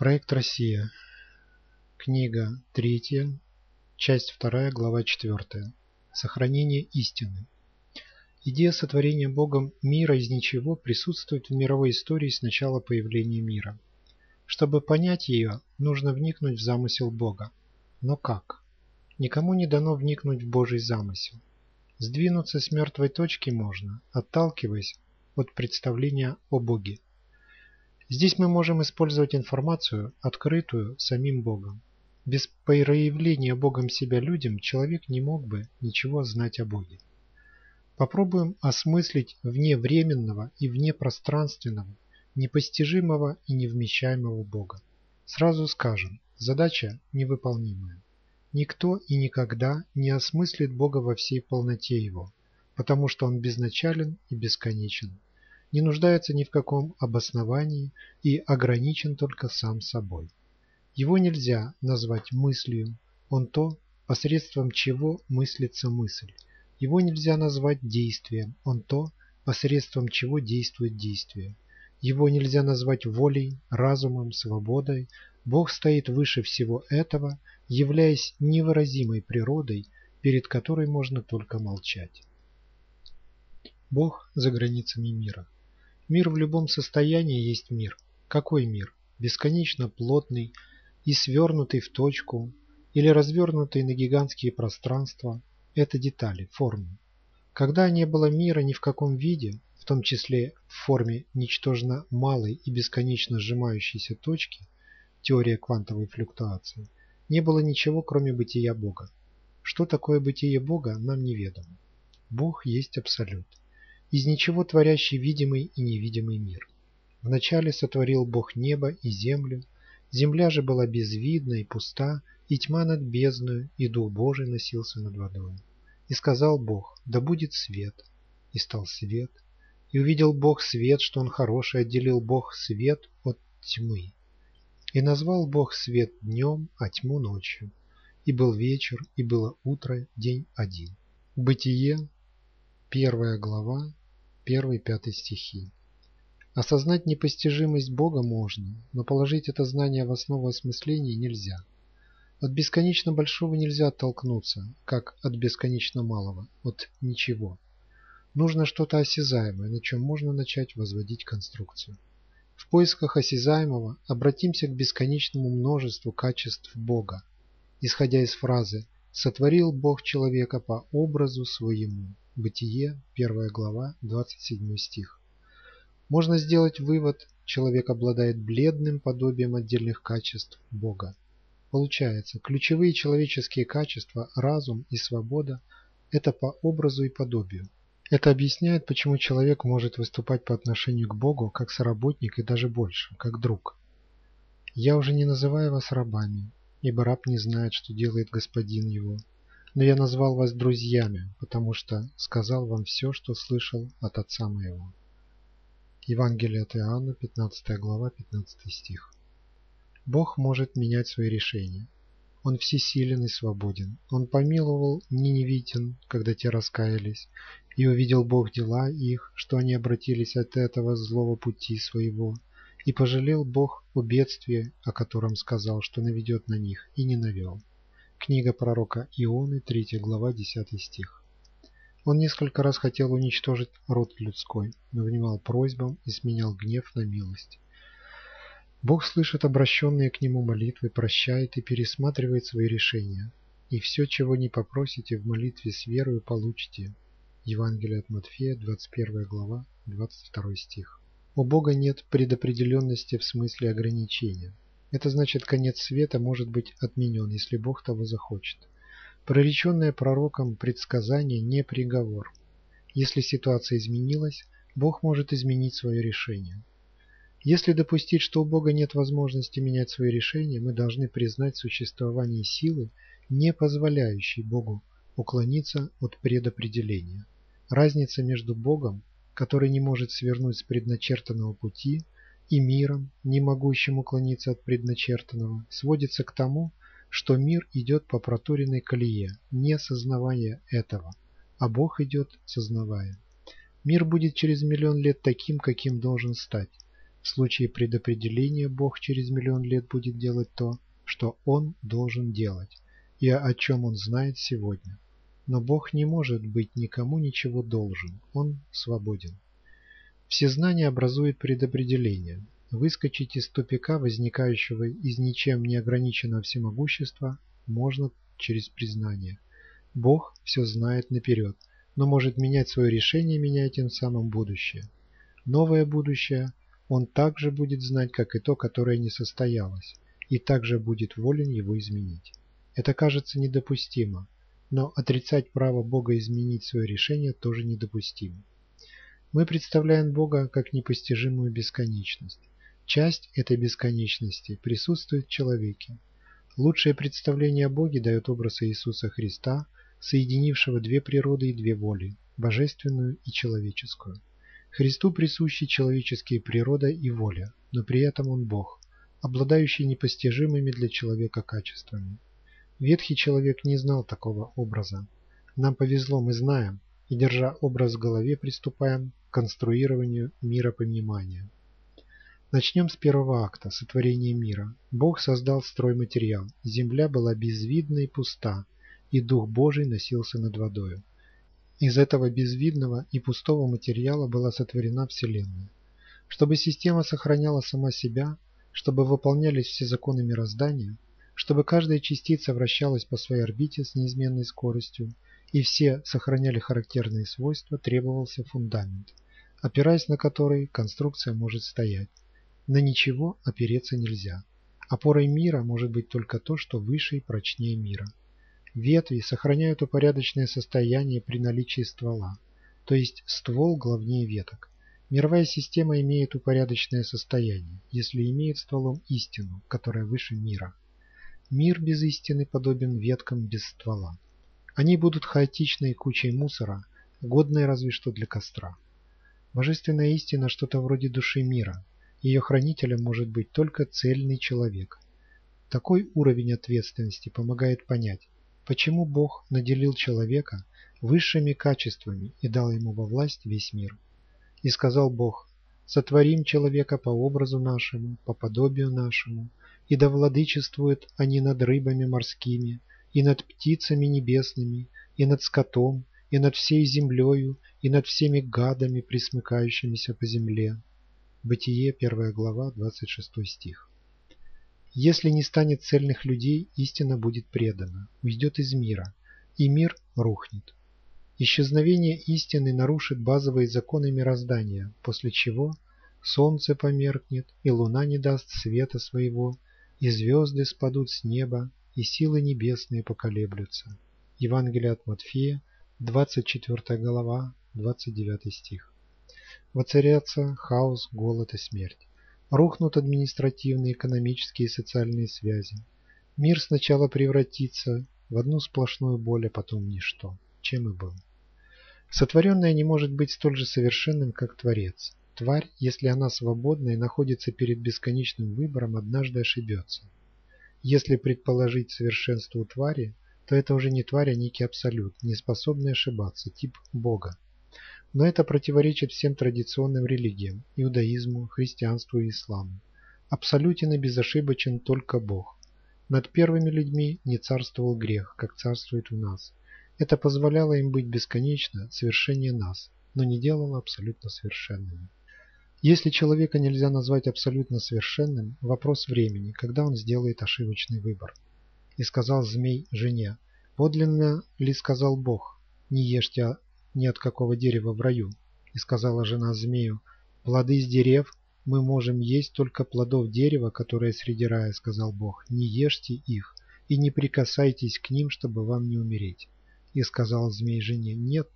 Проект «Россия». Книга 3, часть 2, глава 4. Сохранение истины. Идея сотворения Богом мира из ничего присутствует в мировой истории с начала появления мира. Чтобы понять ее, нужно вникнуть в замысел Бога. Но как? Никому не дано вникнуть в Божий замысел. Сдвинуться с мертвой точки можно, отталкиваясь от представления о Боге. Здесь мы можем использовать информацию, открытую самим Богом. Без проявления Богом себя людям человек не мог бы ничего знать о Боге. Попробуем осмыслить вне временного и вне пространственного, непостижимого и невмещаемого Бога. Сразу скажем, задача невыполнимая. Никто и никогда не осмыслит Бога во всей полноте Его, потому что Он безначален и бесконечен не нуждается ни в каком обосновании и ограничен только сам собой. Его нельзя назвать мыслью, он то, посредством чего мыслится мысль. Его нельзя назвать действием, он то, посредством чего действует действие. Его нельзя назвать волей, разумом, свободой. Бог стоит выше всего этого, являясь невыразимой природой, перед которой можно только молчать. Бог за границами мира. Мир в любом состоянии есть мир. Какой мир? Бесконечно плотный и свернутый в точку или развернутый на гигантские пространства – это детали, формы. Когда не было мира ни в каком виде, в том числе в форме ничтожно малой и бесконечно сжимающейся точки, теория квантовой флюктуации, не было ничего, кроме бытия Бога. Что такое бытие Бога, нам неведомо. Бог есть Абсолют из ничего творящий видимый и невидимый мир. Вначале сотворил Бог небо и землю, земля же была безвидна и пуста, и тьма над бездною, и Дух Божий носился над водой. И сказал Бог, да будет свет, и стал свет. И увидел Бог свет, что он хороший, отделил Бог свет от тьмы. И назвал Бог свет днем, а тьму ночью. И был вечер, и было утро, день один. Бытие, первая глава, 1-5 стихи. Осознать непостижимость Бога можно, но положить это знание в основу осмысления нельзя. От бесконечно большого нельзя оттолкнуться, как от бесконечно малого, от ничего. Нужно что-то осязаемое, на чем можно начать возводить конструкцию. В поисках осязаемого обратимся к бесконечному множеству качеств Бога, исходя из фразы «сотворил Бог человека по образу своему». Бытие, 1 глава, 27 стих. Можно сделать вывод, человек обладает бледным подобием отдельных качеств Бога. Получается, ключевые человеческие качества, разум и свобода – это по образу и подобию. Это объясняет, почему человек может выступать по отношению к Богу как соработник и даже больше, как друг. «Я уже не называю вас рабами, ибо раб не знает, что делает господин его, но я назвал вас друзьями, потому что сказал вам все, что слышал от Отца моего. Евангелие от Иоанна, 15 глава, 15 стих. Бог может менять свои решения. Он всесилен и свободен. Он помиловал ниневитин, когда те раскаялись, и увидел Бог дела их, что они обратились от этого злого пути своего, и пожалел Бог о бедствии, о котором сказал, что наведет на них, и не навел. Книга пророка Ионы, 3 глава, 10 стих. Он несколько раз хотел уничтожить род людской, но внимал просьбам и сменял гнев на милость. Бог слышит обращенные к Нему молитвы, прощает и пересматривает свои решения. И все, чего не попросите в молитве с верою, получите. Евангелие от Матфея, 21 глава, 22 стих. У Бога нет предопределенности в смысле ограничения. Это значит, конец света может быть отменен, если Бог того захочет. Прореченное пророком предсказание не приговор. Если ситуация изменилась, Бог может изменить свое решение. Если допустить, что у Бога нет возможности менять свои решения, мы должны признать существование силы, не позволяющей Богу уклониться от предопределения. Разница между Богом, который не может свернуть с предначертанного пути, и миром, не могущим уклониться от предначертанного, сводится к тому, что мир идет по проторенной колее, не сознавая этого, а Бог идет, сознавая. Мир будет через миллион лет таким, каким должен стать. В случае предопределения Бог через миллион лет будет делать то, что Он должен делать, и о чем Он знает сегодня. Но Бог не может быть никому ничего должен, Он свободен. Все знания образуют предопределение. Выскочить из тупика, возникающего из ничем не ограниченного всемогущества, можно через признание. Бог все знает наперед, но может менять свое решение, меняя тем самым будущее. Новое будущее он также будет знать, как и то, которое не состоялось, и также будет волен его изменить. Это кажется недопустимо, но отрицать право Бога изменить свое решение тоже недопустимо. Мы представляем Бога как непостижимую бесконечность. Часть этой бесконечности присутствует в человеке. Лучшее представление о Боге дает образ Иисуса Христа, соединившего две природы и две воли – божественную и человеческую. Христу присущи человеческие природа и воля, но при этом Он Бог, обладающий непостижимыми для человека качествами. Ветхий человек не знал такого образа. Нам повезло, мы знаем, и, держа образ в голове, приступаем к конструированию миропонимания. Начнем с первого акта – сотворения мира. Бог создал стройматериал, земля была безвидна и пуста, и Дух Божий носился над водою. Из этого безвидного и пустого материала была сотворена Вселенная. Чтобы система сохраняла сама себя, чтобы выполнялись все законы мироздания – чтобы каждая частица вращалась по своей орбите с неизменной скоростью, и все сохраняли характерные свойства, требовался фундамент, опираясь на который конструкция может стоять. На ничего опереться нельзя. Опорой мира может быть только то, что выше и прочнее мира. Ветви сохраняют упорядоченное состояние при наличии ствола, то есть ствол главнее веток. Мировая система имеет упорядоченное состояние, если имеет стволом истину, которая выше мира. Мир без истины подобен веткам без ствола. Они будут хаотичной кучей мусора, годной разве что для костра. Божественная истина что-то вроде души мира. Ее хранителем может быть только цельный человек. Такой уровень ответственности помогает понять, почему Бог наделил человека высшими качествами и дал ему во власть весь мир. И сказал Бог, сотворим человека по образу нашему, по подобию нашему, и да владычествуют они над рыбами морскими, и над птицами небесными, и над скотом, и над всей землею, и над всеми гадами, присмыкающимися по земле. Бытие, 1 глава, 26 стих. Если не станет цельных людей, истина будет предана, уйдет из мира, и мир рухнет. Исчезновение истины нарушит базовые законы мироздания, после чего солнце померкнет, и луна не даст света своего, и звезды спадут с неба, и силы небесные поколеблются. Евангелие от Матфея, 24 глава, 29 стих. Воцарятся хаос, голод и смерть. Рухнут административные, экономические и социальные связи. Мир сначала превратится в одну сплошную боль, а потом ничто, чем и был. Сотворенное не может быть столь же совершенным, как Творец. Тварь, если она свободна и находится перед бесконечным выбором, однажды ошибется. Если предположить совершенство у твари, то это уже не тварь, а некий абсолют, не способный ошибаться, тип Бога. Но это противоречит всем традиционным религиям – иудаизму, христианству и исламу. Абсолютен и безошибочен только Бог. Над первыми людьми не царствовал грех, как царствует у нас. Это позволяло им быть бесконечно совершеннее нас, но не делало абсолютно совершенными. Если человека нельзя назвать абсолютно совершенным, вопрос времени, когда он сделает ошибочный выбор. И сказал змей жене, подлинно ли сказал Бог, не ешьте ни от какого дерева в раю. И сказала жена змею, плоды с дерев мы можем есть только плодов дерева, которое среди рая, сказал Бог, не ешьте их и не прикасайтесь к ним, чтобы вам не умереть. И сказал змей жене, нет,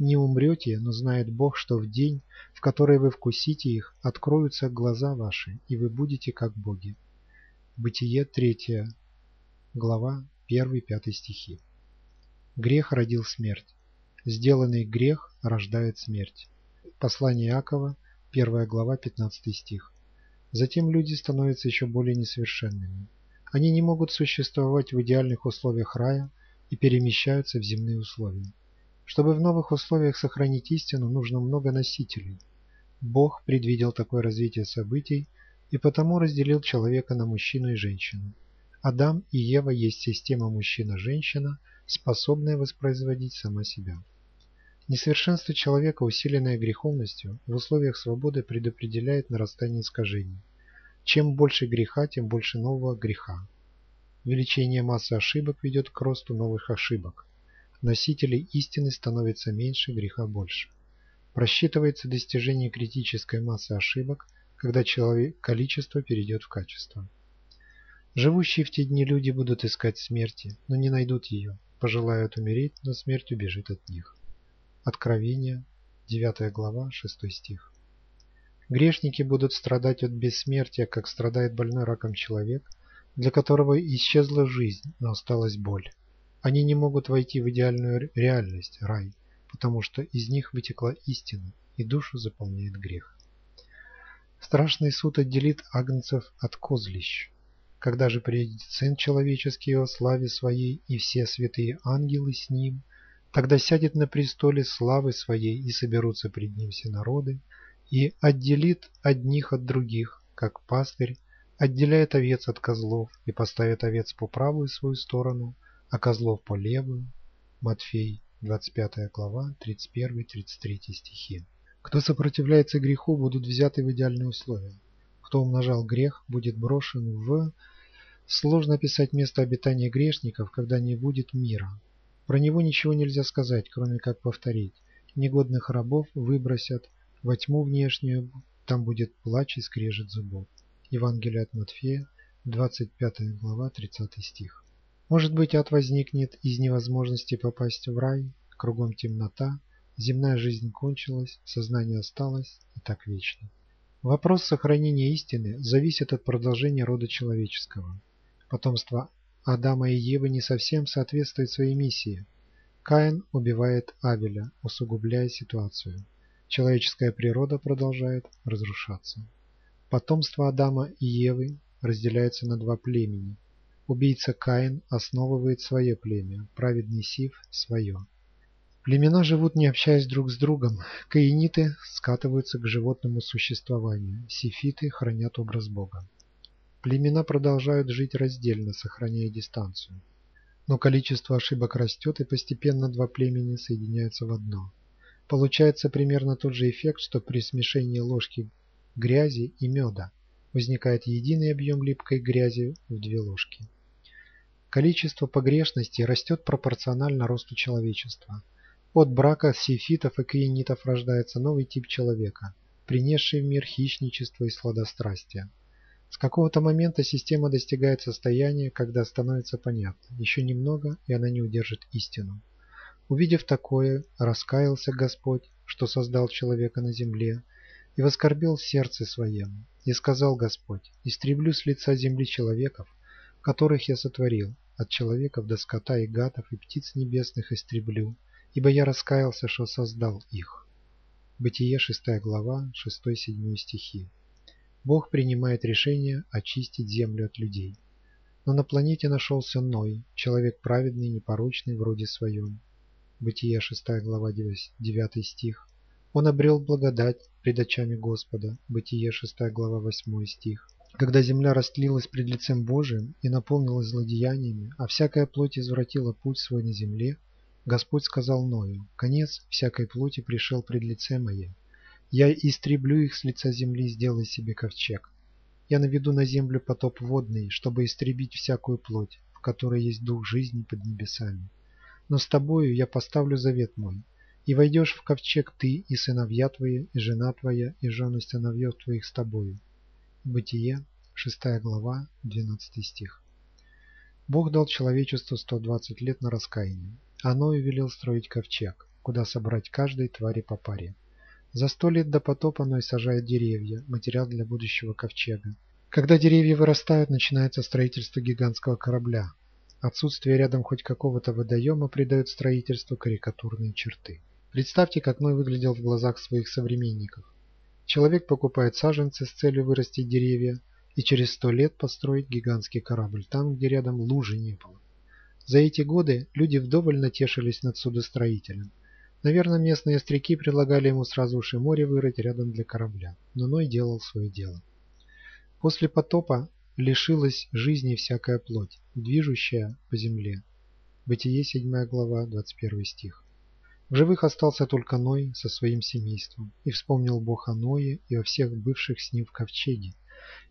не умрете, но знает Бог, что в день, в который вы вкусите их, откроются глаза ваши, и вы будете как боги. Бытие 3 глава 1-5 стихи. Грех родил смерть. Сделанный грех рождает смерть. Послание Иакова, 1 глава 15 стих. Затем люди становятся еще более несовершенными. Они не могут существовать в идеальных условиях рая и перемещаются в земные условия. Чтобы в новых условиях сохранить истину, нужно много носителей. Бог предвидел такое развитие событий и потому разделил человека на мужчину и женщину. Адам и Ева есть система мужчина-женщина, способная воспроизводить сама себя. Несовершенство человека, усиленное греховностью, в условиях свободы предопределяет нарастание искажений. Чем больше греха, тем больше нового греха. Увеличение массы ошибок ведет к росту новых ошибок. Носителей истины становится меньше, греха больше. Просчитывается достижение критической массы ошибок, когда человек количество перейдет в качество. Живущие в те дни люди будут искать смерти, но не найдут ее, пожелают умереть, но смерть убежит от них. Откровение, 9 глава, 6 стих. Грешники будут страдать от бессмертия, как страдает больной раком человек, для которого исчезла жизнь, но осталась боль. Они не могут войти в идеальную реальность, рай, потому что из них вытекла истина, и душу заполняет грех. Страшный суд отделит агнцев от козлищ. Когда же приедет Сын Человеческий о славе Своей и все святые ангелы с Ним, Тогда сядет на престоле славы своей, и соберутся пред ним все народы, и отделит одних от других, как пастырь отделяет овец от козлов и поставит овец по правую свою сторону, а козлов по левую. Матфей, 25 глава, 31-33 стихи. Кто сопротивляется греху, будут взяты в идеальные условия. Кто умножал грех, будет брошен в... Сложно описать место обитания грешников, когда не будет мира, про него ничего нельзя сказать, кроме как повторить. Негодных рабов выбросят во тьму внешнюю, там будет плач и скрежет зубов. Евангелие от Матфея, 25 глава, 30 стих. Может быть, ад возникнет из невозможности попасть в рай, кругом темнота, земная жизнь кончилась, сознание осталось и так вечно. Вопрос сохранения истины зависит от продолжения рода человеческого. Потомство Адама и Евы не совсем соответствует своей миссии. Каин убивает Авеля, усугубляя ситуацию. Человеческая природа продолжает разрушаться. Потомство Адама и Евы разделяется на два племени. Убийца Каин основывает свое племя, праведный Сив – свое. Племена живут не общаясь друг с другом. Каиниты скатываются к животному существованию, сифиты хранят образ Бога. Племена продолжают жить раздельно, сохраняя дистанцию. Но количество ошибок растет, и постепенно два племени соединяются в одно. Получается примерно тот же эффект, что при смешении ложки грязи и меда возникает единый объем липкой грязи в две ложки. Количество погрешностей растет пропорционально росту человечества. От брака сифитов и каинитов рождается новый тип человека, принесший в мир хищничество и сладострастие. С какого-то момента система достигает состояния, когда становится понятно, еще немного, и она не удержит истину. Увидев такое, раскаялся Господь, что создал человека на земле, и воскорбел в сердце своем. И сказал Господь, истреблю с лица земли человеков, которых я сотворил, от человеков до скота и гатов и птиц небесных истреблю, ибо я раскаялся, что создал их. Бытие 6 глава, 6-7 стихи. Бог принимает решение очистить землю от людей. Но на планете нашелся Ной, человек праведный, непорочный в роде своем. Бытие 6 глава 9 стих. Он обрел благодать пред очами Господа. Бытие 6 глава 8 стих. Когда земля растлилась пред лицем Божиим и наполнилась злодеяниями, а всякая плоть извратила путь свой на земле, Господь сказал Ною, «Конец всякой плоти пришел пред лице Мое, я истреблю их с лица земли, сделай себе ковчег. Я наведу на землю потоп водный, чтобы истребить всякую плоть, в которой есть дух жизни под небесами. Но с тобою я поставлю завет мой, и войдешь в ковчег ты и сыновья твои, и жена твоя, и жены сыновьев твоих с тобою. Бытие, 6 глава, 12 стих. Бог дал человечеству 120 лет на раскаяние. Оно и велел строить ковчег, куда собрать каждой твари по паре. За сто лет до потопа Ной сажает деревья, материал для будущего ковчега. Когда деревья вырастают, начинается строительство гигантского корабля. Отсутствие рядом хоть какого-то водоема придает строительству карикатурные черты. Представьте, как Ной выглядел в глазах своих современников. Человек покупает саженцы с целью вырастить деревья и через сто лет построить гигантский корабль там, где рядом лужи не было. За эти годы люди вдоволь натешились над судостроителем. Наверное, местные остряки предлагали ему сразу уж море вырыть рядом для корабля, но Ной делал свое дело. После потопа лишилась жизни всякая плоть, движущая по земле. Бытие 7 глава, 21 стих. В живых остался только Ной со своим семейством, и вспомнил Бог о Ное и о всех бывших с ним в ковчеге.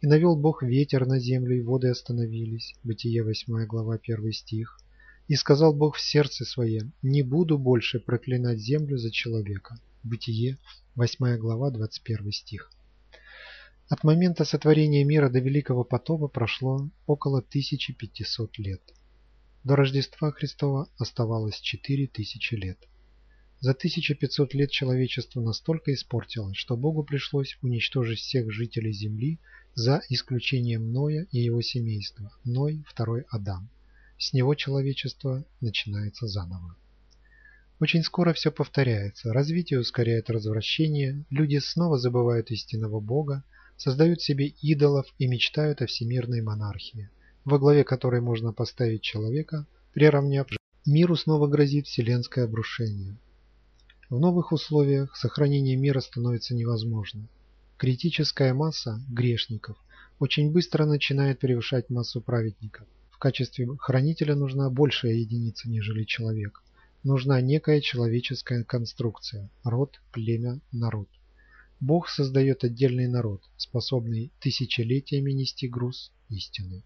И навел Бог ветер на землю, и воды остановились. Бытие 8 глава, 1 стих. И сказал Бог в сердце своем, не буду больше проклинать землю за человека. Бытие, 8 глава, 21 стих. От момента сотворения мира до Великого потопа прошло около 1500 лет. До Рождества Христова оставалось 4000 лет. За 1500 лет человечество настолько испортилось, что Богу пришлось уничтожить всех жителей Земли за исключением Ноя и его семейства, Ной – второй Адам. С него человечество начинается заново. Очень скоро все повторяется, развитие ускоряет развращение, люди снова забывают истинного Бога, создают себе идолов и мечтают о всемирной монархии, во главе которой можно поставить человека, приравняв миру снова грозит вселенское обрушение. В новых условиях сохранение мира становится невозможным. Критическая масса грешников очень быстро начинает превышать массу праведников. В качестве хранителя нужна большая единица, нежели человек. Нужна некая человеческая конструкция – род, племя, народ. Бог создает отдельный народ, способный тысячелетиями нести груз истины.